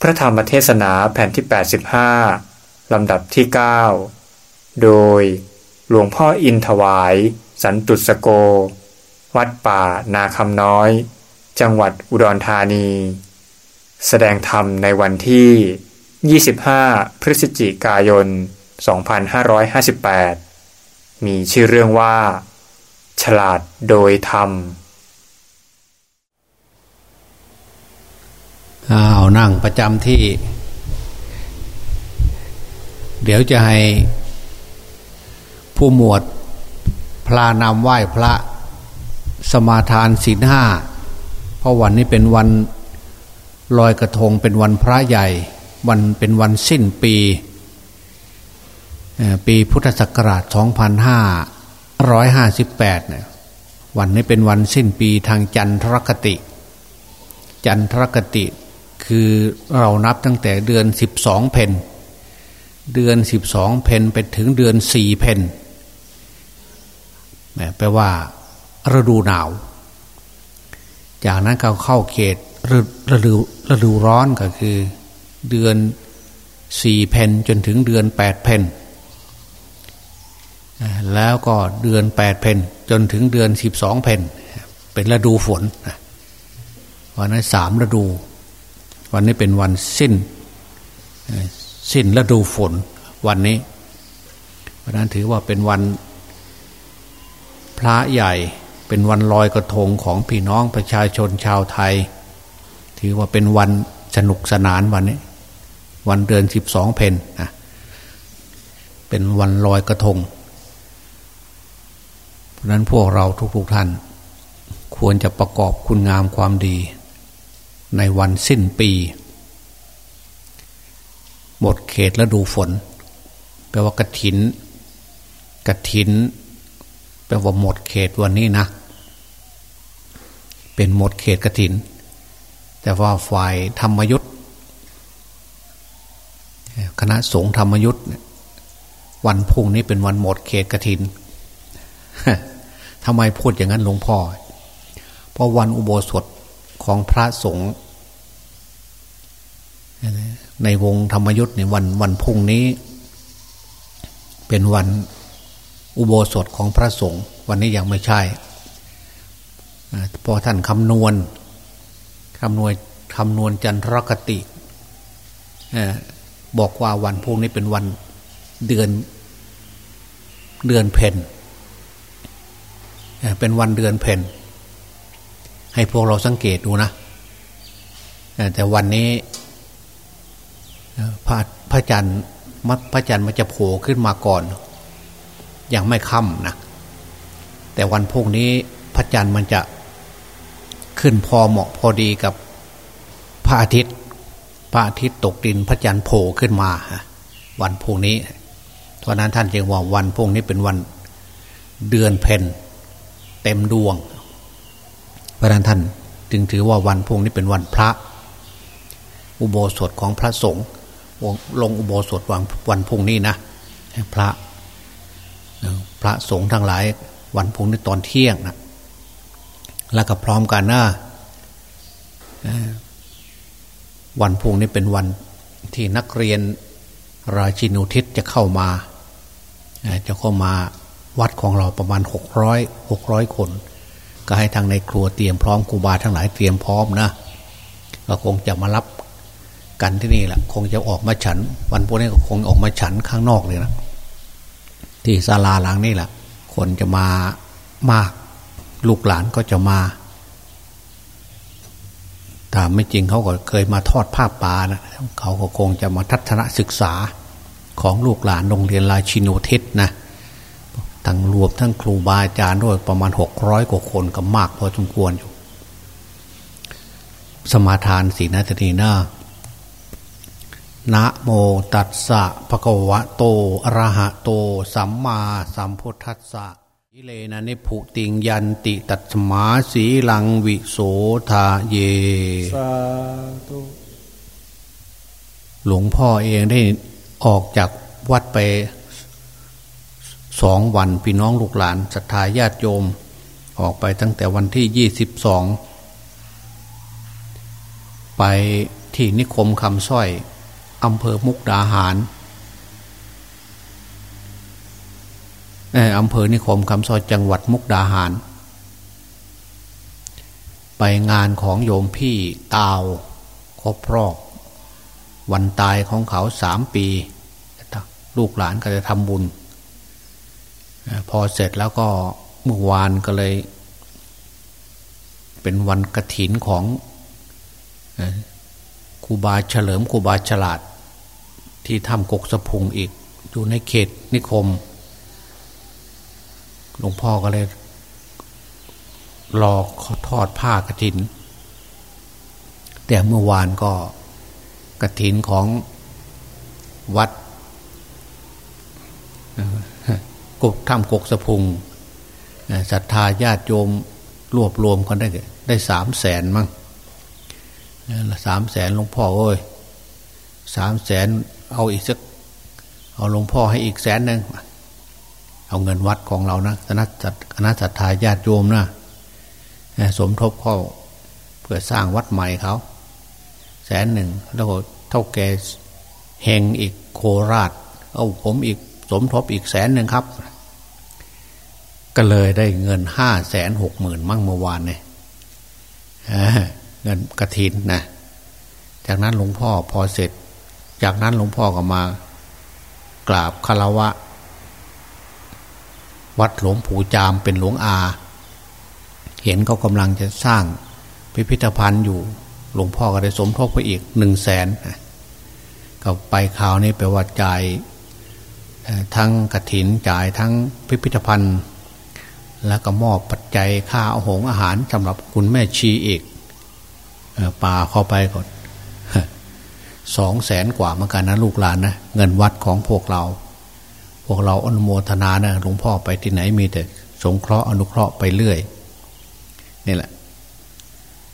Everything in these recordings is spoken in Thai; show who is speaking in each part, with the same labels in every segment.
Speaker 1: พระธรรมเทศนาแผ่นที่ 85 ลำดับที่ 9 โดยหลวงพ่ออินถวาย สันตุสโก วัดป่านาคำน้อย จังหวัดอุดรธานี แสดงธรรมในวันที่ 25 พฤศจิกายน 2558 มีชื่อเรื่องว่า ฉลาดโดยธรรม
Speaker 2: อ้าวนั่งประจำที่ เดี๋ยวจะให้ผู้หมวดพระนำไหว้พระสมาทานศีลห้าเพราะวันนี้เป็นวันลอยกระทงเป็นวันพระใหญ่ วันเป็นวันสิ้นปี ปีพุทธศักราช 2558เนี่ยวันนี้เป็นวันสิ้นปีทางจันทรคติ จันทรคติ คือเรานับตั้งแต่เดือนสิบสองเพนเดือนสิบสองเพนไปถึงเดือนสี่เพนแปลว่าฤดูหนาว จากนั้นเขาเข้าเขตฤดูฤดูร้อนก็คือ เดือนสี่เพนจนถึงเดือนแปดเพนแล้วก็เดือนแปดเพนจนถึงเดือนสิบสองเพนเป็นฤดูฝนวันนั้นสามฤดู วันนี้เป็นวันสิ้นสิ้นฤดูฝนวันนี้วันนั้นถือว่าเป็นวันพระใหญ่เป็นวันลอยกระทงของพี่น้องประชาชนชาวไทย ถือว่าเป็นวันสนุกสนานวันนี้ วันเดือนสิบสองเพนนะเป็นวันลอยกระทง เพราะนั้นพวกเราทุกๆท่าน ควรจะประกอบคุณงามความดี ในวันสิ้นปี หมดเขตแล้วดูฝน แปลว่ากระถินกระถิน แปลว่าหมดเขตวันนี้นะ เป็นหมดเขตกระถิน แต่ว่าฝ่ายธรรมยุทธคณะสงฆ์ธรรมยุทธวันพุ่งนี้เป็นวันหมดเขตกระถินทำไมพูดอย่างนั้นหลวงพ่อ เพราะวันอุโบสถ ของพระสงฆ์ในวงธรรมยุทธ์ในวันวันพุ่งนี้ เป็นวันอุโบสถของพระสงฆ์วันนี้ยังไม่ใช่พอท่านคำนวณคำนวณคำนวณจันทรคติบอกว่าวันพุ่งนี้เป็นวันเดือนเดือนเพนเป็นวันเดือนเพน ให้พวกเราสังเกตดูนะแต่วันนี้พระพระจันทร์พระจันทร์มันจะโผล่ขึ้นมาก่อน ยังไม่ค่ำนะแต่วันพวกนี้พระจันทร์มันจะขึ้นพอเหมาะพอดีกับพระอาทิตย์ พระอาทิตย์ตกดินพระจันทร์โผล่ขึ้นมาวันพวกนี้เพราะนั้นท่านจึงว่าวันพวกนี้เป็นวันเดือนเพนเต็มดวง พระนั้นท่านจึงถือว่าวันพุ่งนี้เป็นวันพระ อุโบสถของพระสงฆ์ลงอุโบสถวันวันพุ่งนี้นะพระพระสงฆ์ทั้งหลาย วันพุ่งนี้ตอนเที่ยงนะแล้วก็พร้อมกันนะวันพุ่งนี้เป็นวันที่นักเรียนราชินุทิศจะเข้ามาจะเข้ามาวัดของเราประมาณหกร้อยหกร้อยคน ก็ให้ทางในครัวเตรียมพร้อมครูบาทั้งหลายเตรียมพร้อมนะก็คงจะมารับกันที่นี่แหละคงจะออกมาฉัน วันพวกนี้ก็คงออกมาฉันข้างนอกเลยนะที่ศาลาหลังนี่แหละคนจะมามาก ลูกหลานก็จะมาแต่ไม่จริงเขาก็เคยมาทอดผ้าป่านะเขาก็คงจะมาทัศนศึกษาของลูกหลานโรงเรียนราชินูทิศนะ ทั้งรวมทั้งครูบาอาจารย์ด้วยประมาณหกร้อยกว่าคนก็มากพอสมควรอยู่ สมาทานสีนาทีนานะโมตัสสะภะคะวะโตอะระหะโต สัมมาสัมพุทธัสสะอิเลนะนิพุติงยันติตัตมาสีลังวิโสทาเย สาธุหลวงพ่อเองได้ออกจากวัดไป สองวันพี่น้องลูกหลานศรัทธาญาติโยม ออกไปตั้งแต่วันที่ยี่สิบสองไปที่นิคมคำสร้อยอำเภอมุกดาหารอำเภอนิคมคำสร้อยจังหวัดมุกดาหาร ไปงานของโยมพี่ตาวครบรอบวันตายของเขาสามปี ลูกหลานก็จะทำบุญ พอเสร็จแล้วก็เมื่อวานก็เลย เป็นวันกระถินของครูบาเฉลิมครูบาฉลาด ที่ทำกกสะพุงอีก อยู่ในเขตนิคม หลวงพ่อก็เลย รอทอดผ้ากระถิน แต่เมื่อวานก็กระถินของวัด กบทำกกสะพุงศรัทธาญาติโยมรวบรวมกันได้ได้สามแสนมั้งสามแสนหลวงพ่อเอ้ยสามแสนเอาอีกสักเอาหลวงพ่อให้อีกแสนหนึ่งเอาเงินวัดของเรานะคณะจัดคณะศรัทธาญาติโยมนะสมทบเข้าเพื่อสร้างวัดใหม่เขาแสนหนึ่งแล้วก็เท่าแก่เฮงอีกโคราช เอาผมอีก สมทบอีกแสนหนึ่งครับ ก็เลยได้เงินห้าแสนหกหมื่นมั่งเมื่อวานเนี่ยเงินกระถินนะจากนั้นหลวงพ่อพอเสร็จ จากนั้นหลวงพ่อก็มากราบคารวะ วัดหลวงปู่จามเป็นหลวงอา เห็นเขากำลังจะสร้างพิพิธภัณฑ์อยู่หลวงพ่อก็ได้สมทบไปอีกหนึ่งแสนก็ไปข่าวนี้ไปว่าจ่าย ทั้งกระถินจ่ายทั้งพิพิธภัณฑ์ แล้วก็มอบปัจจัยค่าอาหงอาหารสำหรับคุณแม่ชีอีกป่าเข้าไปก่อนสองแสนกว่าเหมือนกันนะลูกหลานนะเงินวัดของพวกเรา พวกเราอนุโมทนานะหลวงพ่อไปที่ไหนมีแต่สงเคราะห์อนุเคราะห์ไปเรื่อยนี่แหละ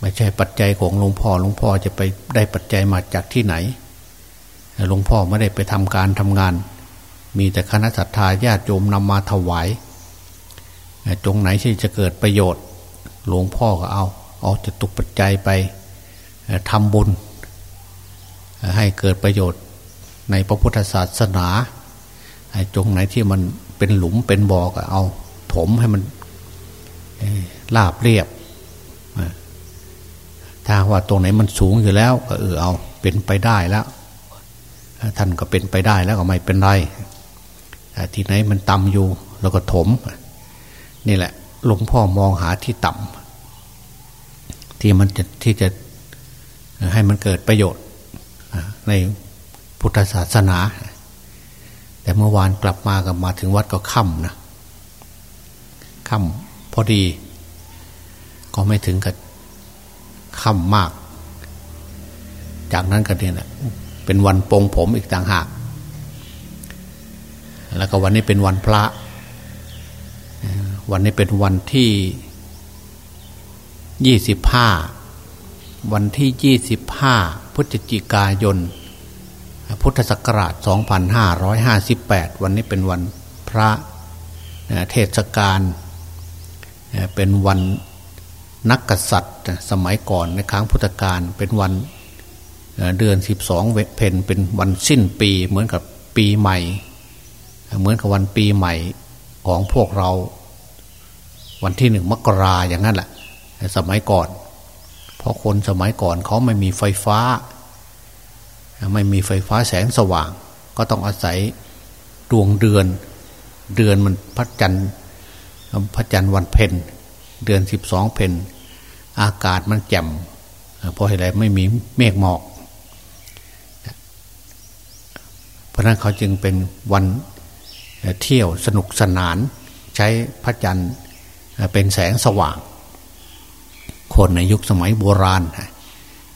Speaker 2: ไม่ใช่ปัจจัยของหลวงพ่อหลวงพ่อจะไปได้ปัจจัยมาจากที่ไหนหลวงพ่อไม่ได้ไปทำการทำงาน มีแต่คณะสัตยาญาติโยมนำมาถวายตรงไหนที่จะเกิดประโยชน์ หลวงพ่อก็เอา เอาจะตุกปัจจัยไปทำบุญ ให้เกิดประโยชน์ในพระพุทธศาสนาตรงไหนที่มันเป็นหลุมเป็นบ่อก็เอา ถมให้มันลาบเรียบ ถ้าว่าตรงไหนมันสูงอยู่แล้ว ก็เออเอาเป็นไปได้แล้ว ท่านก็เป็นไปได้แล้วก็ไม่เป็นไร ที่ไหนมันต่ำอยู่เราก็ถม นี่แหละ หลวงพ่อมองหาที่ต่ำที่มันจะที่จะให้มันเกิดประโยชน์ในพุทธศาสนา แต่เมื่อวานกลับมากับมาถึงวัดก็ค่ำนะค่ำพอดี ก็ไม่ถึงกับค่ำมาก จากนั้นก็เนี่ยเป็นวันปงผมอีกต่างหาก แล้วก็วันนี้เป็นวันพระ วันนี้เป็นวันที่ยี่สิบห้าวันที่ยี่สิบห้าพฤศจิกายน พุทธศักราช 2558 วันนี้เป็นวันพระเทศกาลเป็นวันนักกษัตริย์สมัยก่อนในครั้งพุทธกาลเป็นวันเดือนสิบสองเพนเป็นวันสิ้นปีเหมือนกับปีใหม่ เหมือนกับวันปีใหม่ของพวกเรา วันที่หนึ่งมกราอย่างนั้นแหละสมัยก่อน เพราะคนสมัยก่อนเขาไม่มีไฟฟ้า ไม่มีไฟฟ้าแสงสว่าง ก็ต้องอาศัยดวงเดือน เดือนมันพระจันทร์พระจันทร์วันเพ็ญเดือนสิบสองเพนอากาศมันแจ่มเพราะอะไรไม่มีเมฆหมอก เพราะนั้นเขาจึงเป็นวัน เที่ยวสนุกสนาน ใช้พระจันทร์เป็นแสงสว่าง คนในยุคสมัยโบราณ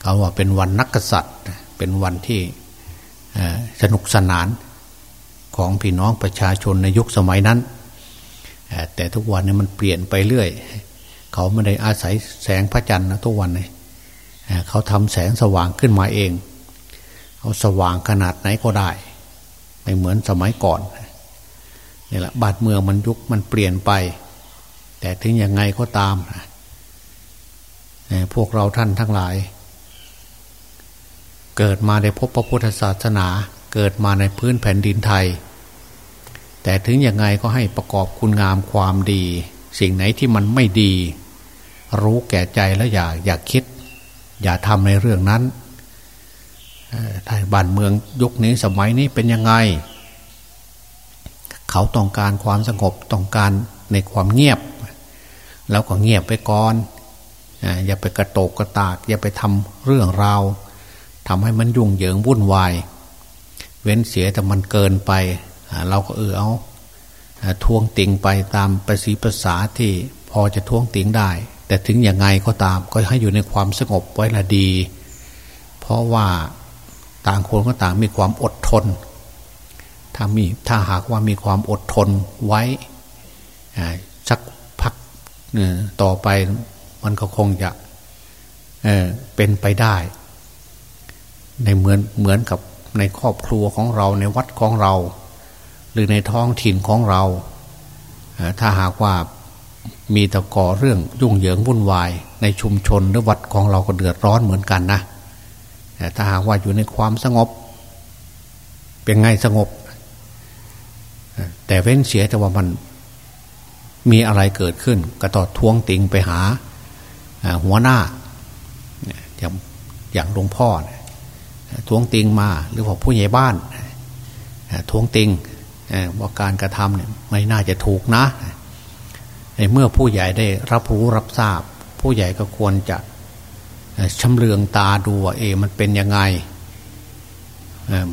Speaker 2: เขาว่าเป็นวันนักษัตริย์ เป็นวันที่สนุกสนานของพี่น้องประชาชนในยุคสมัยนั้น แต่ทุกวันนี้มันเปลี่ยนไปเรื่อย เขาไม่ได้อาศัยแสงพระจันทร์นะทุกวันเลยเขาทำแสงสว่างขึ้นมาเอง เขาสว่างขนาดไหนก็ได้ ไม่เหมือนสมัยก่อน นี่แหละบาดเมืองมันยุคมันเปลี่ยนไป แต่ถึงยังไงก็ตามพวกเราท่านทั้งหลาย เกิดมาได้พบพระพุทธศาสนา เกิดมาในพื้นแผ่นดินไทย แต่ถึงยังไงก็ให้ประกอบคุณงามความดี สิ่งไหนที่มันไม่ดี รู้แก่ใจแล้วอย่าอย่าคิด อย่าทำในเรื่องนั้นไทยบ้านเมืองยุคนี้สมัยนี้เป็นยังไง เขาต้องการความสงบต้องการในความเงียบ แล้วก็เงียบไปก่อนอย่าไปกระโตกกระตาก อย่าไปทำเรื่องราวทำให้มันยุ่งเหยิงวุ่นวาย เว้นเสียแต่มันเกินไป เราก็เออเอาทวงติงไปตามประสีภาษาที่พอจะทวงติงได้ แต่ถึงอย่างไงก็ตามก็ให้อยู่ในความสงบไว้ละดี เพราะว่าต่างคนก็ต่างมีความอดทน ถ้ามีถ้าหากว่ามีความอดทนไว้สักพักต่อไปมันก็คงจะเเป็นไปได้ ในเหมือนเหมือนกับในครอบครัวของเราในวัดของเรา หรือในท้องถิ่นของเรา ถ้าหากว่ามีตะก่อเรื่องยุ่งเหยิงวุ่นวาย ในชุมชนหรือวัดของเราก็เดือดร้อนเหมือนกันนะแต่ถ้าหากว่าอยู่ในความสงบ เป็นไงสงบ แต่เว้นเสียแต่ว่ามันมีอะไรเกิดขึ้นก็ต่อทวงติงไปหาหัวหน้าอย่างอย่างหลวงพ่อทวงติงมา หรือว่าผู้ใหญ่บ้านทวงติงว่าการกระทำเนี่ยไม่น่าจะถูกนะเมื่อผู้ใหญ่ได้รับรู้รับทราบ ผู้ใหญ่ก็ควรจะชำเลืองตาดูว่าเอ มันเป็นยังไง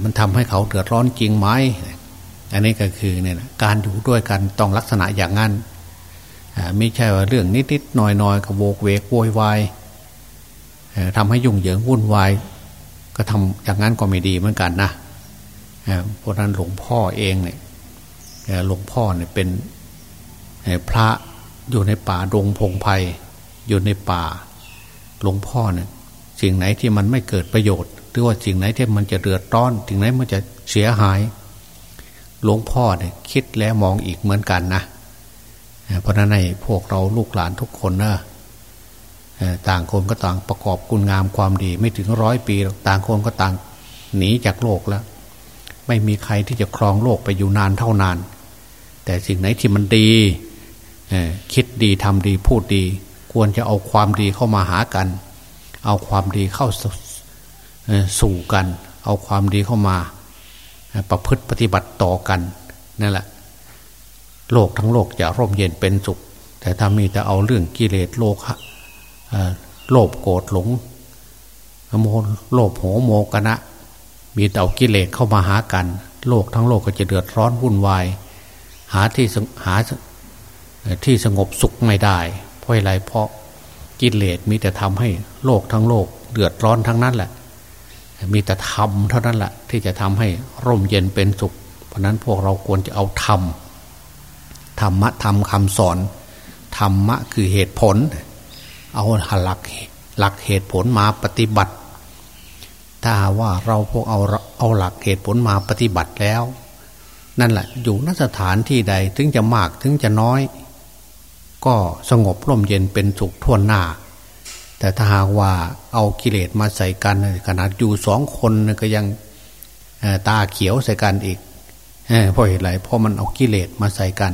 Speaker 2: มันทำให้เขาเดือดร้อนจริงไหม อันนี้ก็คือเนี่ยการอยู่ด้วยกันต้องลักษณะอย่างนั้นไม่ใช่ว่าเรื่องนิดๆหน่อยๆกระโวกเวกโวยวายทำให้ยุ่งเหยิงวุ่นวายก็ทำอย่างนั้นก็ไม่ดีเหมือนกันนะเพราะนั้นหลวงพ่อเองเนี่ยหลวงพ่อเนี่ยเป็นพระอยู่ในป่าดงพงไพ่อยู่ในป่า หลวงพ่อเนี่ยสิ่งไหนที่มันไม่เกิดประโยชน์ หรือว่าสิ่งไหนที่มันจะเดือดร้อนสิ่งไหนมันจะเสียหาย หลวงพ่อเนี่ยคิดแล้วมองอีกเหมือนกันนะเพราะนั้นในพวกเราลูกหลานทุกคนนะต่างคนก็ต่างประกอบคุณงามความดี ไม่ถึงร้อยปี ต่างคนก็ต่างหนีจากโลกแล้ว ไม่มีใครที่จะครองโลกไปอยู่นานเท่านาน แต่สิ่งไหนที่มันดีคิดดีทำดีพูดดี ควรจะเอาความดีเข้ามาหากัน เอาความดีเข้าสู่กัน เอาความดีเข้ามา ประพฤติปฏิบัติต่อกันนั่นแหละ โลกทั้งโลกจะร่มเย็นเป็นสุข แต่ถ้ามีแต่เอาเรื่องกิเลสโลกโลภโกรธหลงโมโลภโหโมกนะมีแต่เอากิเลสเข้ามาหากัน โลกทั้งโลกก็จะเดือดร้อนวุ่นวาย หาที่หาที่สงบสุขไม่ได้ เพราะอะไรเพราะกิเลสมีแต่ทำให้โลกทั้งโลก เดือดร้อนทั้งนั้นแหละ มีแต่ธรรมเท่านั้นแหละที่จะทำให้ร่มเย็นเป็นสุข เพราะนั้นพวกเราควรจะเอาธรรมธรรมะธรรมคำสอนธรรมะคือเหตุผล เอาหลักหลักเหตุผลมาปฏิบัติ ถ้าว่าเราพวกเอาเอาหลักเหตุผลมาปฏิบัติแล้ว นั่นแหละอยู่นสถานที่ใดถึงจะมากถึงจะน้อย ก็สงบร่มเย็นเป็นสุขทั่วหน้า แต่ถ้าหากว่าเอากิเลสมาใส่กันขนาดอยู่สองคนก็ยังตาเขียวใส่กันอีกเพราะเหตุไรเพราะมันเอากิเลสมาใส่กัน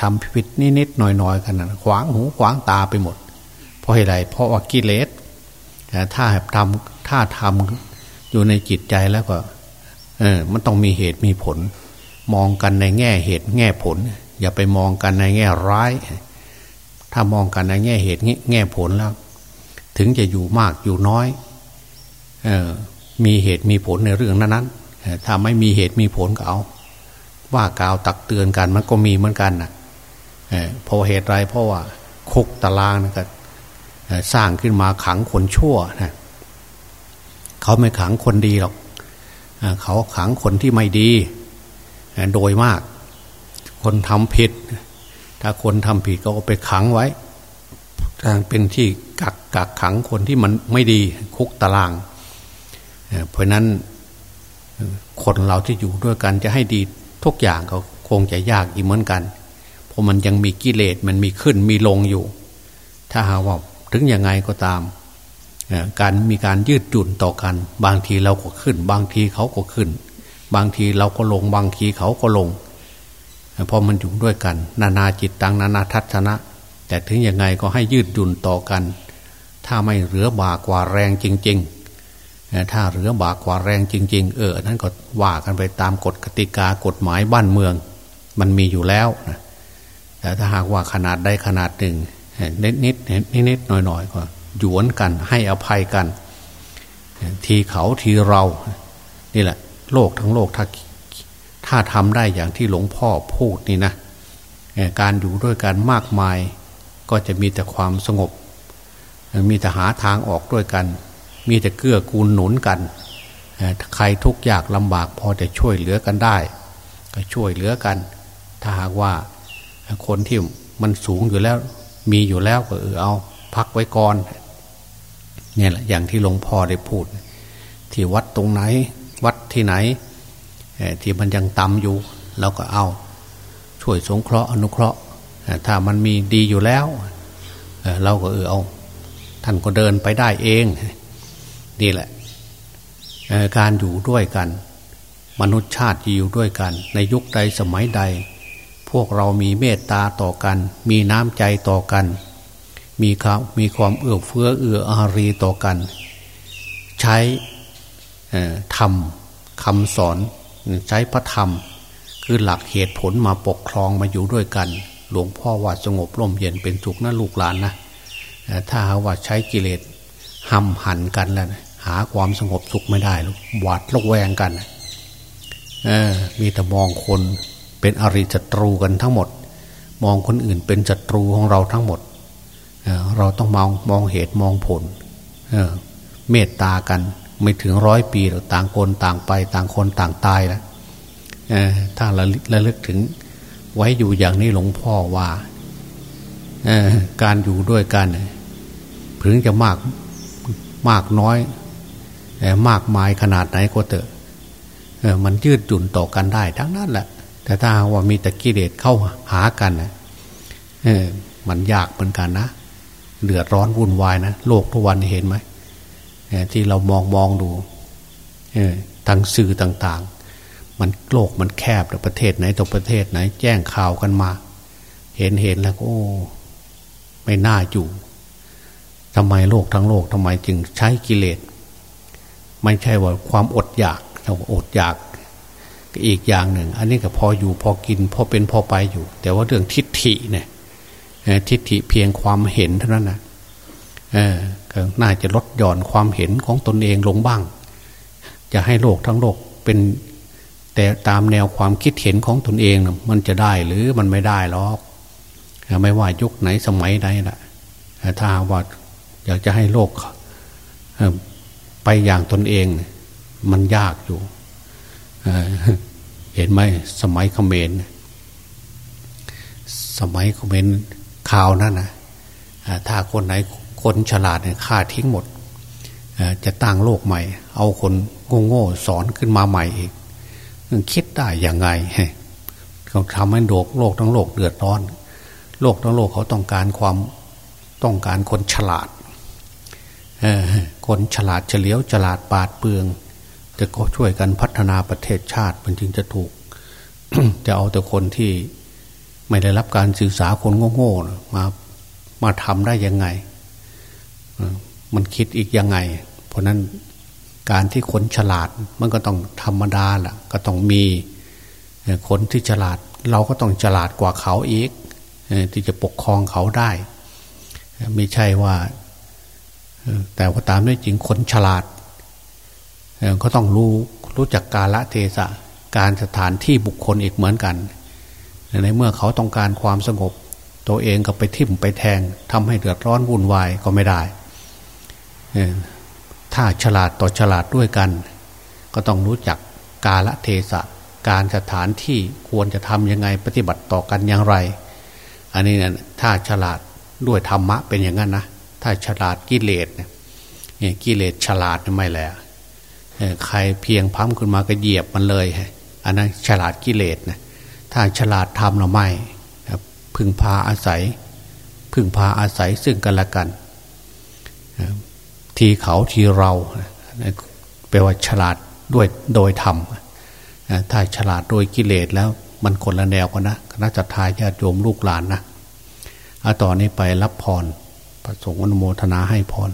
Speaker 2: ทำผิดนิดๆหน่อยๆกันนะขวางหูขวางตาไปหมด เพราะอะไรเพราะว่ากิเลสถ้าทำถ้าทำอยู่ในจิตใจแล้วก็มันต้องมีเหตุมีผล มองกันในแง่เหตุแง่ผล อย่าไปมองกันในแง่ร้าย ถ้ามองกันในแง่เหตุแง่ผลแล้ว ถึงจะอยู่มากอยู่น้อยออมีเหตุมีผลในเรื่องนั้นๆถ้าไม่มีเหตุมีผลก็เอา ว่ากล่าวตักเตือนกันมันก็มีเหมือนกันนะเพราะเหตุไรเพราะว่าคุกตารางนะก็สร้างขึ้นมาขังคนชั่วนะเขาไม่ขังคนดีหรอกเขาขังคนที่ไม่ดีโดยมาก คนทำผิด ถ้าคนทำผิดก็ไปขังไว้ทางเป็นที่ กักขังคนที่มันไม่ดีคุกตาราง เพราะนั้นคนเราที่อยู่ด้วยกันจะให้ดีทุกอย่างก็คงจะยากอีกเหมือนกัน เพราะมันยังมีกิเลสมันมีขึ้นมีลงอยู่ ถ้าหาว่าถึงยังไงก็ตาม การมีการยืดหยุ่นต่อกัน บางทีเราก็ขึ้น บางทีเขาก็ขึ้น บางทีเราก็ลง บางทีเขาก็ลงพอมันอยู่ด้วยกัน นานาจิตตังนานาทัศนะ แต่ถึงยังไงก็ให้ยืดหยุ่นต่อกัน ถ้าไม่เหลือบากว่าแรงจริง ๆ ถ้าเหลือบากว่าแรงจริง ๆ เออนั้นก็ว่ากันไปตามกฎกติกากฎหมายบ้านเมือง มันมีอยู่แล้วนะแต่ถ้าหากว่าขนาดใดขนาดหนึ่งนิดนิดนิดนิดหน่อยหน่อยก็หยวนกันให้อภัยกัน ทีเขาทีเรานี่แหละ โลกทั้งโลกถ้าถ้าทำได้อย่างที่หลวงพ่อพูดนี่นะการอยู่ด้วยกันมากมายก็จะมีแต่ความสงบ มีแต่หาทางออกด้วยกัน มีแต่เกื้อกูลหนุนกันใครทุกข์ยากลำบากพอจะช่วยเหลือกันได้ ก็ช่วยเหลือกัน ถ้าหากว่าคนที่มันสูงอยู่แล้ว มีอยู่แล้วก็เออเอาพักไว้ก่อนเนี่ยแหละอย่างที่หลวงพ่อได้พูด ที่วัดตรงไหน วัดที่ไหนที่มันยังต่ำอยู่เราก็เอา ช่วยสงเคราะห์อนุเคราะห์ถ้ามันมีดีอยู่แล้วเราก็เออเอา ท่านก็เดินไปได้เองนี่แหละการอยู่ด้วยกัน มนุษย์ชาติอยู่ด้วยกัน ในยุคใดสมัยใด พวกเรามีเมตตาต่อกัน มีน้ำใจต่อกัน มีความมีความเอื้อเฟื้อเอื้ออารีต่อกัน ใช้ทำคำสอนใช้พระธรรม คือหลักเหตุผลมาปกครองมาอยู่ด้วยกัน หลวงพ่อว่าสงบร่มเย็นเป็นสุขนะลูกหลานนะ ถ้าหาว่าใช้กิเลสห้ำหันกันแล้วหาความสงบสุขไม่ได้หวาดระแวงกันมีแต่มองคนเป็นอริศัตรูกันทั้งหมด มองคนอื่นเป็นศัตรูของเราทั้งหมดเราต้องมองมองเหตุมองผลเมตตากันไม่ถึงร้อยปีเราต่างคนต่างไป ต่างคนต่างตายแล้วถ้าราระลึกถึงไว้อยู่อย่างนี้หลวงพ่อว่าการอยู่ด้วยกัน ถึงจะมากมากน้อยมากมายขนาดไหนก็เถอะมันยืดหยุ่นต่อกันได้ ทั้งนั้นแหละ แต่ถ้าว่ามีแต่กิเลสเข้าหากันมันยากเหมือนกันนะเดือดร้อนวุ่นวายนะโลกทุกวันเห็นไหมที่เรามองมองดูทางสื่อต่างๆ มันโลกมันแคบแต่ประเทศไหนต่อประเทศไหน แจ้งข่าวกันมา เห็นเห็นแล้วโอ้ ไม่น่าอยู่ ทำไมโลกทั้งโลกทำไมจึงใช้กิเลสไม่ใช่ว่าความอดอยากแต่ว่าอดอยากอีกอย่างหนึ่ง อันนี้ก็พออยู่พอกินพอเป็นพอไปอยู่ แต่ว่าเรื่องทิฏฐิเนี่ยทิฏฐิเพียงความเห็นเท่านั้นนะเออน่าจะลดหย่อนความเห็นของตนเองลงบ้าง จะให้โลกทั้งโลกเป็นแต่ตามแนวความคิดเห็นของตนเองมันจะได้หรือมันไม่ได้หรอกไม่ว่ายุคไหนสมัยใดละถ้าว่า อยากจะให้โลกไปอย่างตนเอง มันยากอยู่ เห็นไหมสมัยเขมรสมัยเขมรข่าวนั่นนะถ้าคนไหนคนฉลาดเนี่ยฆ่าทิ้งหมด จะตั้งโลกใหม่ เอาคนโง่ๆสอนขึ้นมาใหม่อีกคิดได้อย่างไงเขาทำให้โลกโลกทั้งโลกเดือดร้อน โลกทั้งโลกเขาต้องการความต้องการคนฉลาด คนฉลาดเฉลียวฉลาดปาดเปลือง จะก็ช่วยกันพัฒนาประเทศชาติมันจึงจะถูก จะเอาแต่คนที่ไม่ได้รับการศึกษาคนโง่ๆมามาทำได้ยังไง มันคิดอีกยังไง เพราะนั้นการที่คนฉลาดมันก็ต้องธรรมดาล่ะ ก็ต้องมีคนที่ฉลาด เราก็ต้องฉลาดกว่าเขาอีกที่จะปกครองเขาได้ ไม่ใช่ว่า แต่ว่าตามด้วยจริงคนฉลาดก็ต้องรู้รู้จักกาละเทศะการสถานที่บุคคลอีกเหมือนกัน ในเมื่อเขาต้องการความสงบ ตัวเองก็ไปทิ่มไปแทงทำให้เดือดร้อนวุ่นวายก็ไม่ได้ถ้าฉลาดต่อฉลาดด้วยกัน ก็ต้องรู้จักกาละเทศะการสถานที่ควรจะทำยังไงปฏิบัติต่อกันอย่างไร อันนี้นะถ้าฉลาดด้วยธรรมะเป็นอย่างนั้นนะ ถ้าฉลาดกิเลสเนี่ยกิเลสฉลาดไม่แหละใครเพียงพัมขึ้นมาก็เหยียบมันเลยอันนั้นฉลาดกิเลสนะถ้าฉลาดทำเราไม่พึ่งพาอาศัย พึ่งพาอาศัยซึ่งกันและกัน ทีเขาทีเราแปลว่าฉลาดด้วยโดยธรรมถ้าฉลาดโดยกิเลสแล้วมันคนละแนวกันนะคณะจัตไทยญาติโยมลูกหลานนะเอาต่อนนี้ไปรับพร ประสงค์อนุโมทนาให้พร